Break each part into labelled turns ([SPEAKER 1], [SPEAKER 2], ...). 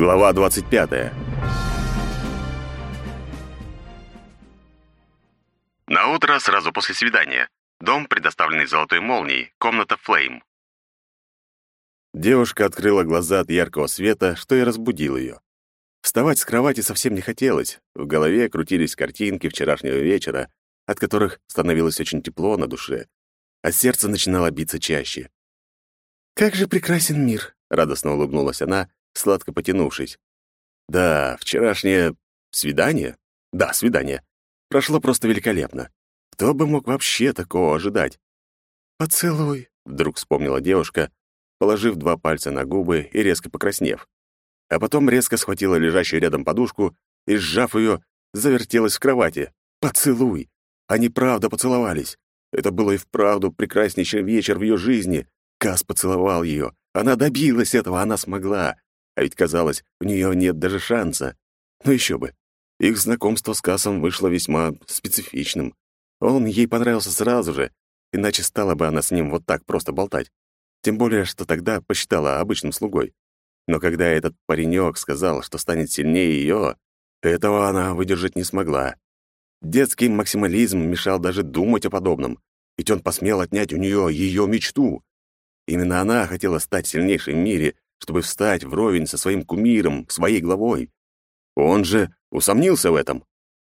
[SPEAKER 1] Глава 25.
[SPEAKER 2] На утро сразу после свидания. Дом, предоставленный золотой молнией, комната Флейм.
[SPEAKER 1] Девушка открыла глаза от яркого света, что и разбудил ее. Вставать с кровати совсем не хотелось. В голове крутились картинки вчерашнего вечера, от которых становилось очень тепло на душе, а сердце начинало биться чаще. «Как же прекрасен мир!» — радостно улыбнулась она, сладко потянувшись. Да, вчерашнее свидание? Да, свидание. Прошло просто великолепно. Кто бы мог вообще такого ожидать? «Поцелуй», — вдруг вспомнила девушка, положив два пальца на губы и резко покраснев. А потом резко схватила лежащую рядом подушку и, сжав ее, завертелась в кровати. «Поцелуй!» Они правда поцеловались. Это было и вправду прекраснейший вечер в ее жизни. Кас поцеловал ее. Она добилась этого, она смогла. А ведь казалось, у нее нет даже шанса. Но еще бы. Их знакомство с Кассом вышло весьма специфичным. Он ей понравился сразу же, иначе стала бы она с ним вот так просто болтать. Тем более, что тогда посчитала обычным слугой. Но когда этот паренек сказал, что станет сильнее ее, этого она выдержать не смогла. Детский максимализм мешал даже думать о подобном, ведь он посмел отнять у нее ее мечту. Именно она хотела стать сильнейшей в мире чтобы встать вровень со своим кумиром, своей главой. Он же усомнился в этом.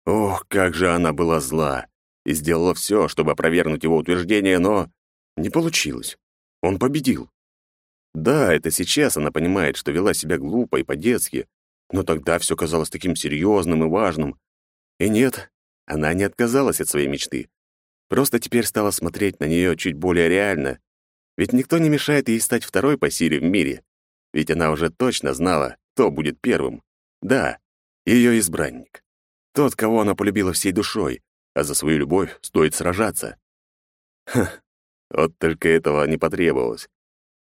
[SPEAKER 1] Ох, как же она была зла! И сделала все, чтобы опровергнуть его утверждение, но не получилось. Он победил. Да, это сейчас она понимает, что вела себя глупо и по-детски, но тогда все казалось таким серьезным и важным. И нет, она не отказалась от своей мечты. Просто теперь стала смотреть на нее чуть более реально. Ведь никто не мешает ей стать второй по силе в мире ведь она уже точно знала, кто будет первым. Да, ее избранник. Тот, кого она полюбила всей душой, а за свою любовь стоит сражаться. Ха, вот только этого не потребовалось.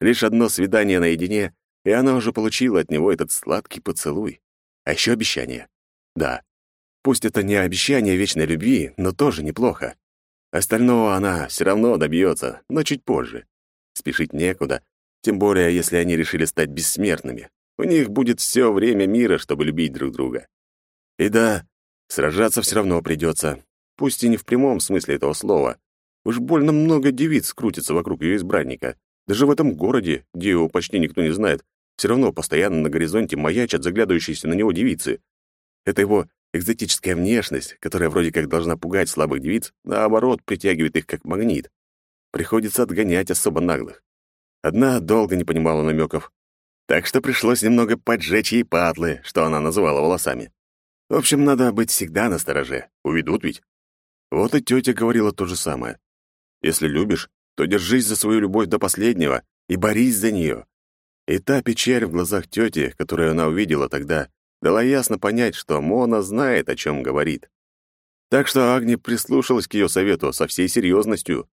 [SPEAKER 1] Лишь одно свидание наедине, и она уже получила от него этот сладкий поцелуй. А еще обещание. Да, пусть это не обещание вечной любви, но тоже неплохо. Остального она все равно добьется, но чуть позже. Спешить некуда, тем более, если они решили стать бессмертными. У них будет все время мира, чтобы любить друг друга. И да, сражаться все равно придется. Пусть и не в прямом смысле этого слова. Уж больно много девиц крутится вокруг ее избранника. Даже в этом городе, где его почти никто не знает, все равно постоянно на горизонте маячат заглядывающиеся на него девицы. Это его экзотическая внешность, которая вроде как должна пугать слабых девиц, наоборот, притягивает их как магнит. Приходится отгонять особо наглых. Одна долго не понимала намеков, так что пришлось немного поджечь ей патлы, что она называла волосами. В общем, надо быть всегда настороже, уведут ведь. Вот и тетя говорила то же самое. Если любишь, то держись за свою любовь до последнего и борись за нее. И та печаль в глазах тети, которую она увидела тогда, дала ясно понять, что Мона знает, о чем говорит. Так что Агни прислушалась к ее совету со всей серьезностью.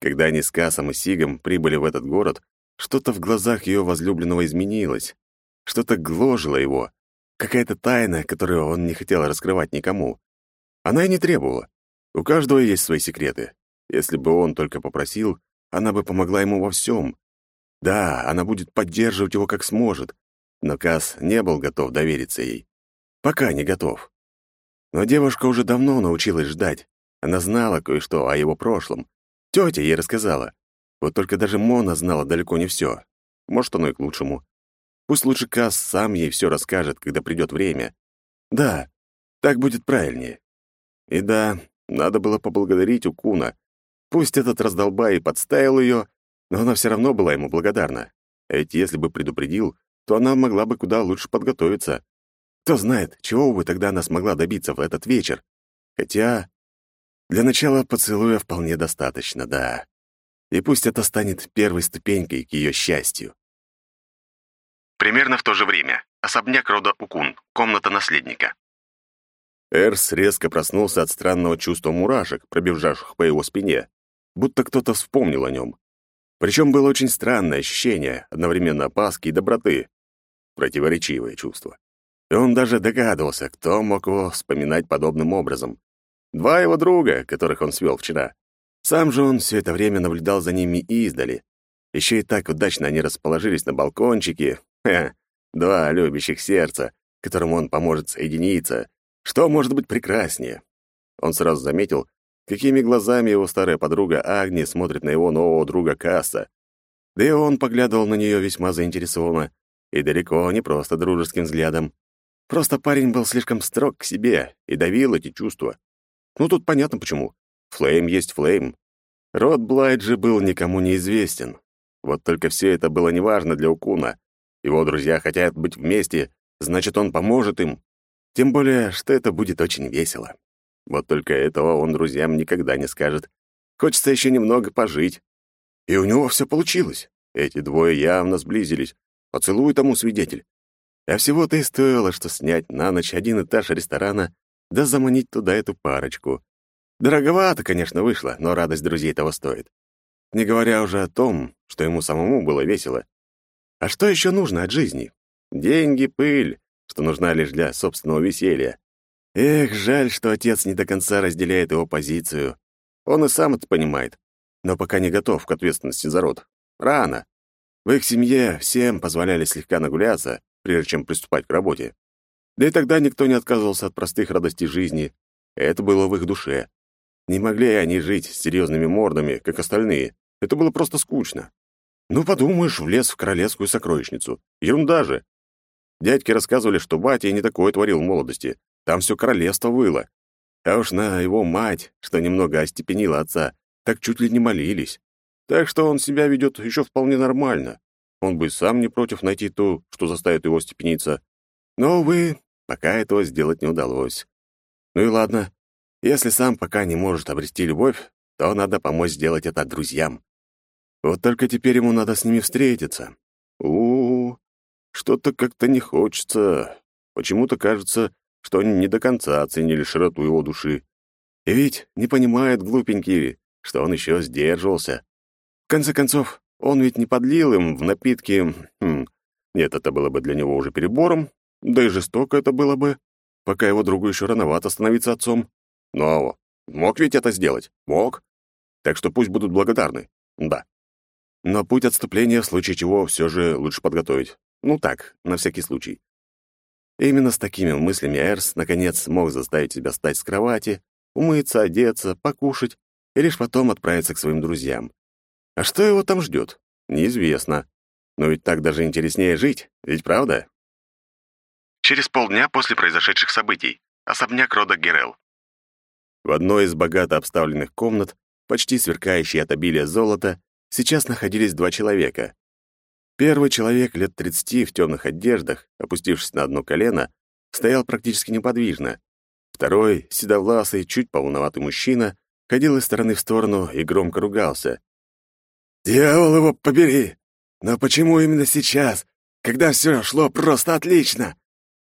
[SPEAKER 1] Когда они с Касом и Сигом прибыли в этот город, что-то в глазах ее возлюбленного изменилось. Что-то гложило его. Какая-то тайна, которую он не хотел раскрывать никому. Она и не требовала. У каждого есть свои секреты. Если бы он только попросил, она бы помогла ему во всем. Да, она будет поддерживать его как сможет. Но Кас не был готов довериться ей. Пока не готов. Но девушка уже давно научилась ждать. Она знала кое-что о его прошлом, Тетя ей рассказала. Вот только даже Мона знала далеко не все. Может, оно и к лучшему. Пусть лучше Кас сам ей все расскажет, когда придет время. Да, так будет правильнее. И да, надо было поблагодарить Укуна. Пусть этот раздолбай и подставил ее, но она все равно была ему благодарна. А ведь если бы предупредил, то она могла бы куда лучше подготовиться. Кто знает, чего бы тогда она смогла добиться в этот вечер. Хотя для начала поцелуя вполне достаточно, да. И пусть это станет первой ступенькой к ее счастью.
[SPEAKER 2] Примерно в то же время. Особняк рода Укун. Комната наследника.
[SPEAKER 1] Эрс резко проснулся от странного чувства мурашек, пробежавших по его спине, будто кто-то вспомнил о нем. Причем было очень странное ощущение, одновременно опаски и доброты. Противоречивое чувство. И он даже догадывался, кто мог его вспоминать подобным образом. Два его друга, которых он свел вчера. Сам же он все это время наблюдал за ними издали. Еще и так удачно они расположились на балкончике. Ха, Два любящих сердца, которым он поможет соединиться. Что может быть прекраснее? Он сразу заметил, какими глазами его старая подруга Агни смотрит на его нового друга Касса. Да и он поглядывал на нее весьма заинтересованно, и далеко не просто дружеским взглядом. Просто парень был слишком строг к себе и давил эти чувства. Ну, тут понятно почему. Флейм есть флейм. Род Блайджи был никому неизвестен. Вот только все это было неважно для Укуна. Его друзья хотят быть вместе, значит, он поможет им. Тем более, что это будет очень весело. Вот только этого он друзьям никогда не скажет. Хочется еще немного пожить. И у него все получилось. Эти двое явно сблизились. Поцелуй тому свидетель. А всего-то и стоило, что снять на ночь один этаж ресторана, да заманить туда эту парочку. Дороговато, конечно, вышло, но радость друзей того стоит. Не говоря уже о том, что ему самому было весело. А что еще нужно от жизни? Деньги, пыль, что нужна лишь для собственного веселья. Эх, жаль, что отец не до конца разделяет его позицию. Он и сам это понимает, но пока не готов к ответственности за род. Рано. В их семье всем позволяли слегка нагуляться, прежде чем приступать к работе. Да и тогда никто не отказывался от простых радостей жизни. Это было в их душе. Не могли они жить с серьезными мордами, как остальные. Это было просто скучно. Ну, подумаешь, влез в королевскую сокровищницу. Ерунда же. Дядьки рассказывали, что батя не такое творил в молодости. Там все королевство выло. А уж на его мать, что немного остепенила отца, так чуть ли не молились. Так что он себя ведет еще вполне нормально. Он бы сам не против найти то, что заставит его степениться. Но, увы, пока этого сделать не удалось. Ну и ладно. Если сам пока не может обрести любовь, то надо помочь сделать это друзьям. Вот только теперь ему надо с ними встретиться. У, -у, что-то как-то не хочется. Почему-то кажется, что они не до конца оценили широту его души. И ведь не понимают глупенькие, что он еще сдерживался. В конце концов, он ведь не подлил им в напитки... Хм, нет, это было бы для него уже перебором, да и жестоко это было бы, пока его другу еще рановато становиться отцом. Но мог ведь это сделать? Мог. Так что пусть будут благодарны. Да. Но путь отступления, в случае чего, все же лучше подготовить. Ну так, на всякий случай. именно с такими мыслями Эрс, наконец, смог заставить себя встать с кровати, умыться, одеться, покушать и лишь потом отправиться к своим друзьям. А что его там ждет? Неизвестно. Но ведь так даже интереснее жить, ведь правда?
[SPEAKER 2] Через полдня после произошедших событий. Особняк рода Герел.
[SPEAKER 1] В одной из богато обставленных комнат, почти сверкающей от обилия золота, сейчас находились два человека. Первый человек лет 30 в темных одеждах, опустившись на одно колено, стоял практически неподвижно. Второй, седовласый, чуть полноватый мужчина, ходил из стороны в сторону и громко ругался. «Дьявол его побери! Но почему именно сейчас, когда все шло просто отлично?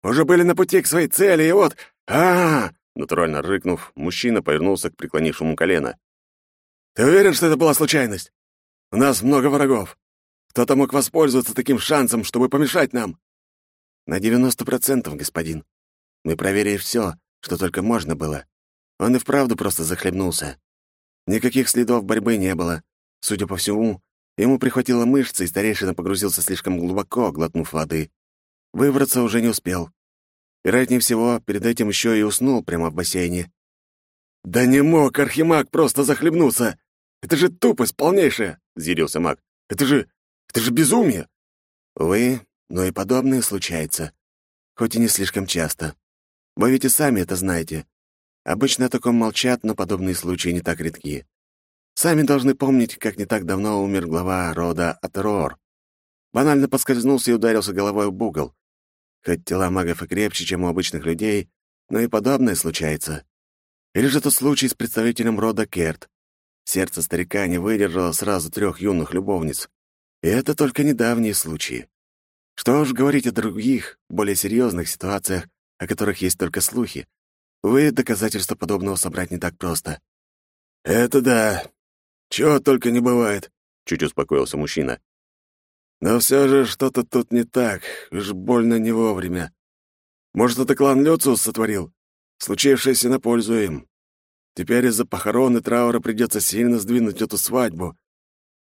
[SPEAKER 1] Уже были на пути к своей цели, и вот... а, -а, -а Натурально рыкнув, мужчина повернулся к преклонившему колено. «Ты уверен, что это была случайность? У нас много врагов. Кто-то мог воспользоваться таким шансом, чтобы помешать нам». «На девяносто процентов, господин. Мы проверили все, что только можно было. Он и вправду просто захлебнулся. Никаких следов борьбы не было. Судя по всему, ему прихватило мышцы, и старейшина погрузился слишком глубоко, глотнув воды. Выбраться уже не успел. Вероятнее всего, перед этим еще и уснул прямо в бассейне. «Да не мог Архимаг просто захлебнуться! Это же тупость полнейшая!» — зирился маг. «Это же... это же безумие!» «Увы, но и подобное случается. Хоть и не слишком часто. Вы ведь и сами это знаете. Обычно о таком молчат, но подобные случаи не так редки. Сами должны помнить, как не так давно умер глава рода Атерор. Банально поскользнулся и ударился головой об угол. Хоть тела магов и крепче, чем у обычных людей, но и подобное случается. Или же тот случай с представителем рода Керт. Сердце старика не выдержало сразу трех юных любовниц. И это только недавние случаи. Что уж говорить о других, более серьезных ситуациях, о которых есть только слухи. Вы доказательства подобного собрать не так просто. «Это да. Чего только не бывает», — чуть успокоился мужчина. Но все же что-то тут не так, уж больно не вовремя. Может, это клан Люциус сотворил? Случившееся на пользу им. Теперь из-за похорон и траура придется сильно сдвинуть эту свадьбу.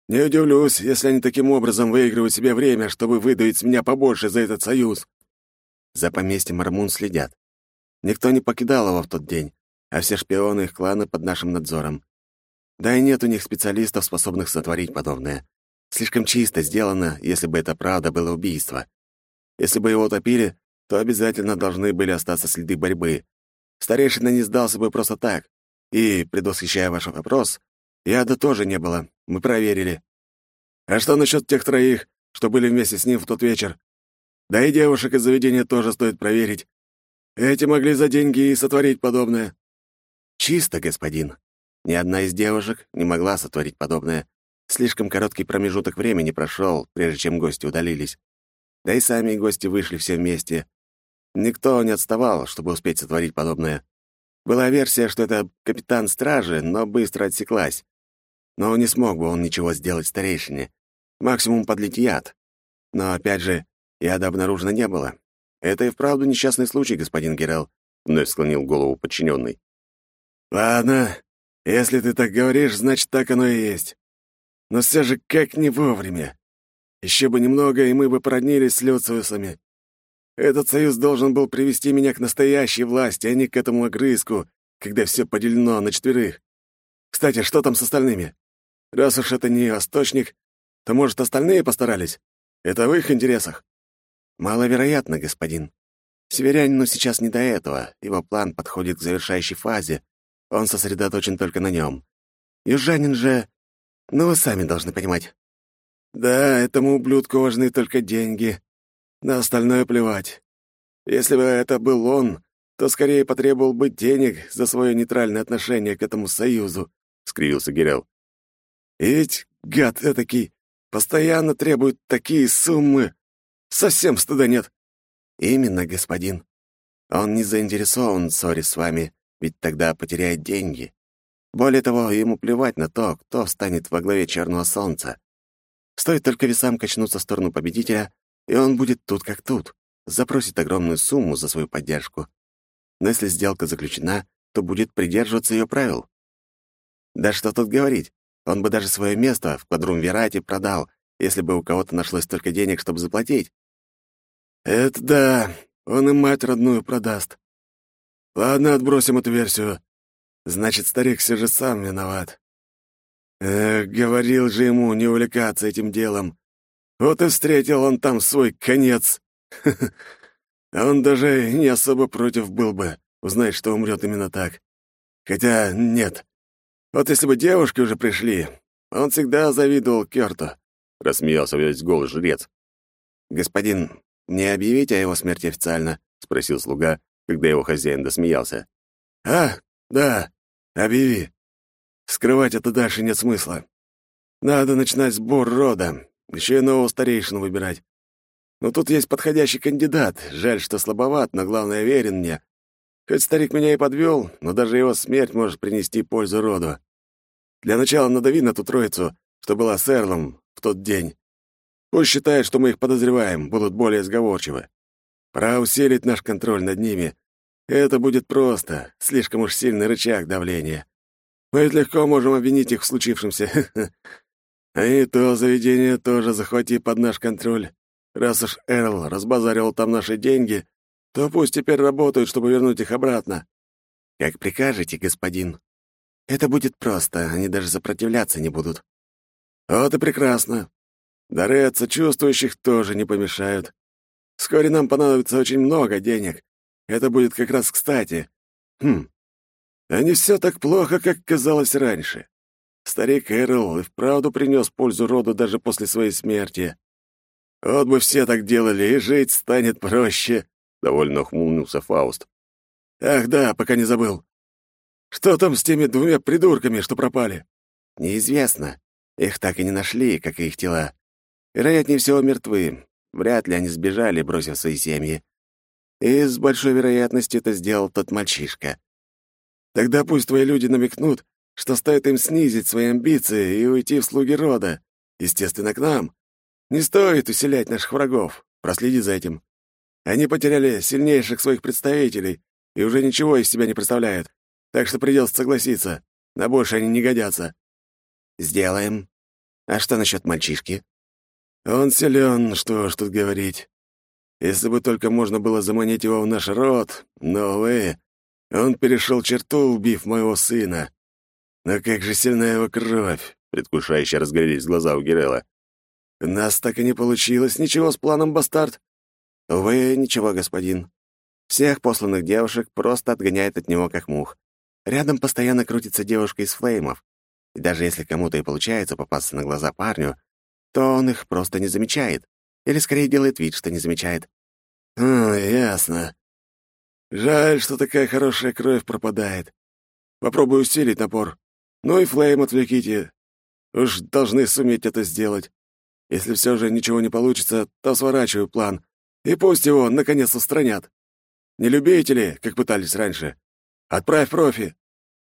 [SPEAKER 1] Не удивлюсь, если они таким образом выигрывают себе время, чтобы выдавить с меня побольше за этот союз. За поместьем Армун следят. Никто не покидал его в тот день, а все шпионы их клана под нашим надзором. Да и нет у них специалистов, способных сотворить подобное. Слишком чисто сделано, если бы это правда было убийство. Если бы его утопили, то обязательно должны были остаться следы борьбы. Старейшина не сдался бы просто так. И, предвосхищая ваш вопрос, яда тоже не было, мы проверили. А что насчет тех троих, что были вместе с ним в тот вечер? Да и девушек из заведения тоже стоит проверить. Эти могли за деньги и сотворить подобное. Чисто, господин. Ни одна из девушек не могла сотворить подобное. Слишком короткий промежуток времени прошел, прежде чем гости удалились. Да и сами гости вышли все вместе. Никто не отставал, чтобы успеть сотворить подобное. Была версия, что это капитан стражи, но быстро отсеклась. Но не смог бы он ничего сделать старейшине. Максимум подлить яд. Но, опять же, яда обнаружено не было. Это и вправду несчастный случай, господин Герел, — вновь склонил голову подчиненный. «Ладно, если ты так говоришь, значит, так оно и есть. Но все же как не вовремя. Еще бы немного, и мы бы породнились с Люциусами. Этот союз должен был привести меня к настоящей власти, а не к этому огрызку, когда все поделено на четверых. Кстати, что там с остальными? Раз уж это не восточник, то, может, остальные постарались? Это в их интересах? Маловероятно, господин. Северянину сейчас не до этого. Его план подходит к завершающей фазе. Он сосредоточен только на нем. Южанин же... Ну, вы сами должны понимать. Да, этому ублюдку важны только деньги. На остальное плевать. Если бы это был он, то скорее потребовал бы денег за свое нейтральное отношение к этому союзу, — скривился Гирел. И ведь, гад этакий, постоянно требует такие суммы. Совсем стыда нет. Именно, господин. Он не заинтересован в ссоре с вами, ведь тогда потеряет деньги. Более того, ему плевать на то, кто станет во главе Черного Солнца. Стоит только весам качнуться в сторону победителя, и он будет тут как тут, запросит огромную сумму за свою поддержку. Но если сделка заключена, то будет придерживаться ее правил. Да что тут говорить, он бы даже свое место в квадрумвирате продал, если бы у кого-то нашлось столько денег, чтобы заплатить. Это да, он и мать родную продаст. Ладно, отбросим эту версию. Значит, старик все же сам виноват. Эх, говорил же ему не увлекаться этим делом. Вот и встретил он там свой конец. Он даже не особо против был бы, узнать, что умрет именно так. Хотя нет. Вот если бы девушки уже пришли, он всегда завидовал Кёрту. Рассмеялся весь голос жрец. «Господин, не объявите о его смерти официально?» — спросил слуга, когда его хозяин досмеялся. «А, да, объяви. Скрывать это дальше нет смысла. Надо начинать сбор рода, еще и нового старейшину выбирать. Но тут есть подходящий кандидат. Жаль, что слабоват, но главное, верен мне. Хоть старик меня и подвел, но даже его смерть может принести пользу роду. Для начала надави на ту троицу, что была с Эрлом в тот день. Пусть считает, что мы их подозреваем, будут более сговорчивы. Пора усилить наш контроль над ними. Это будет просто, слишком уж сильный рычаг давления. Мы ведь легко можем обвинить их в случившемся. А и то заведение тоже захвати под наш контроль. Раз уж Эрл разбазаривал там наши деньги, то пусть теперь работают, чтобы вернуть их обратно. Как прикажете, господин. Это будет просто, они даже сопротивляться не будут. Вот и прекрасно. Дары от сочувствующих тоже не помешают. Вскоре нам понадобится очень много денег. Это будет как раз кстати. Хм. А не все так плохо, как казалось раньше. Старик Эрл и вправду принес пользу роду даже после своей смерти. Вот бы все так делали, и жить станет проще, — довольно ухмыльнулся Фауст. Ах да, пока не забыл. Что там с теми двумя придурками, что пропали? Неизвестно. Их так и не нашли, как и их тела. Вероятнее всего, мертвы. Вряд ли они сбежали, бросив свои семьи. И с большой вероятностью это сделал тот мальчишка. Тогда пусть твои люди намекнут, что стоит им снизить свои амбиции и уйти в слуги рода, естественно, к нам. Не стоит усилять наших врагов, проследи за этим. Они потеряли сильнейших своих представителей и уже ничего из себя не представляют, так что придется согласиться, на больше они не годятся. Сделаем. А что насчет мальчишки?
[SPEAKER 3] Он силен, что ж тут говорить. Если бы только можно было заманить его в наш род, но, увы, он перешел черту, убив моего сына. Но как же сильна его кровь!» — предвкушающе разгорелись глаза у Герела. «У нас так и не получилось ничего с планом, бастард?»
[SPEAKER 1] «Увы, ничего, господин. Всех посланных девушек просто отгоняет от него как мух. Рядом постоянно крутится девушка из флеймов. И даже если кому-то и получается попасться на глаза парню, то он их просто не замечает. Или скорее делает вид, что не замечает.
[SPEAKER 3] «А, ясно. Жаль, что такая хорошая кровь пропадает. Попробую усилить напор. Ну и флейм отвлеките. Уж должны суметь это сделать. Если все же ничего не получится, то сворачиваю план. И пусть его, наконец, устранят. Не любите ли, как пытались раньше? Отправь профи.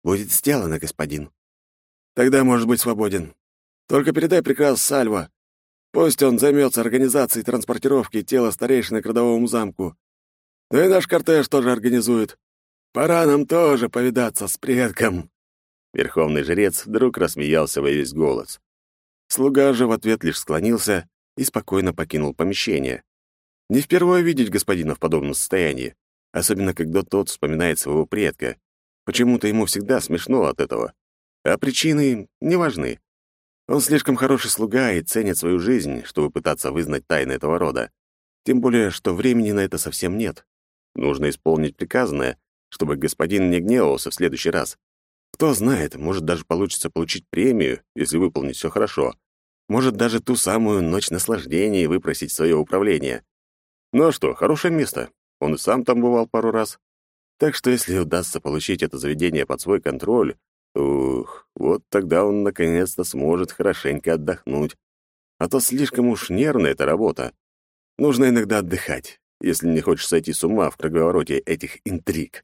[SPEAKER 1] Будет сделано, господин.
[SPEAKER 3] Тогда может быть свободен. Только передай приказ Сальва. Пусть он займется организацией транспортировки тела старейшины к родовому замку. Ну и наш кортеж тоже организует. Пора нам тоже повидаться с предком».
[SPEAKER 1] Верховный жрец вдруг рассмеялся во весь голос. Слуга же в ответ лишь склонился и спокойно покинул помещение. Не впервые видеть господина в подобном состоянии, особенно когда тот вспоминает своего предка. Почему-то ему всегда смешно от этого. А причины не важны. Он слишком хороший слуга и ценит свою жизнь, чтобы пытаться вызнать тайны этого рода. Тем более, что времени на это совсем нет. Нужно исполнить приказанное, чтобы господин не гневался в следующий раз. Кто знает, может даже получится получить премию, если выполнить все хорошо. Может даже ту самую ночь наслаждения выпросить свое управление. Ну а что, хорошее место. Он и сам там бывал пару раз. Так что если удастся получить это заведение под свой контроль, ух, вот тогда он наконец-то сможет хорошенько отдохнуть. А то слишком уж нервная эта работа. Нужно иногда отдыхать, если не хочешь сойти с ума в круговороте этих интриг.